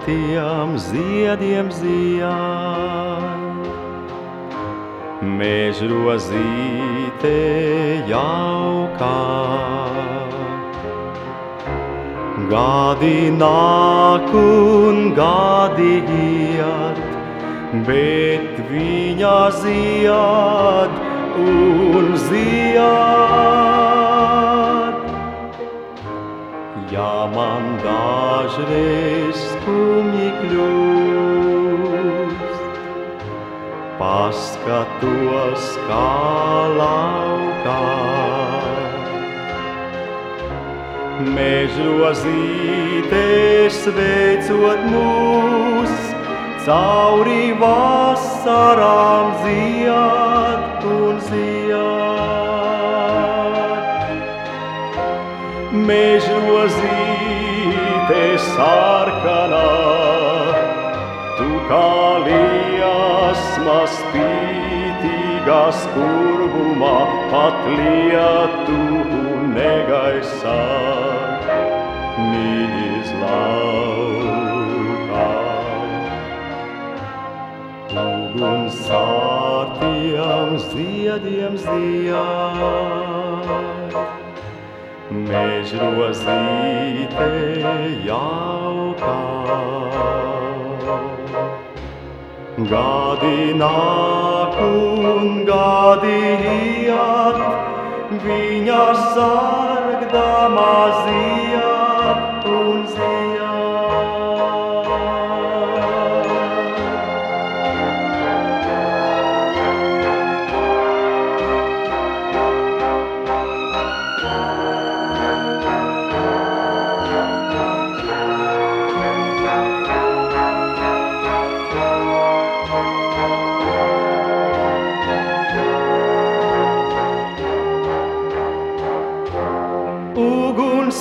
sārtiem ziediem zied. Mežrozīte jaukā. Gadi nāk un gadi iet, bet viņa zied un zied. Ja man dažreiz skumji kļūst, paskatos kā laukā. Mežrozītes veicot mūs, cauri vasarām zied un zied. Mežrozīte sarkanā, tu kā liesma spītīgā skurbumā, pat lietu negaisā mīļas laukā. Uguns sārtiem ziediem zied, mežrozīte jaukā. Gadi nāk un gadi iet, viņa sargdamā zied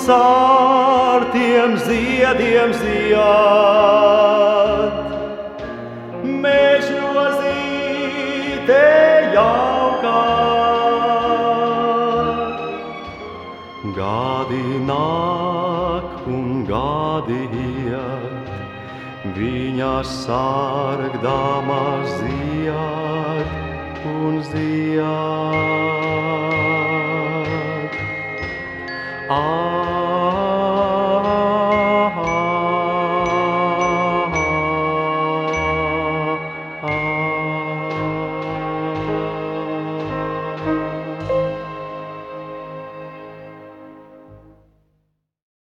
Uguns sārtiem ziediem zied, mežrozīte jaukā. Gadi nāk un gadi iet, viņa sargdama zied un zied.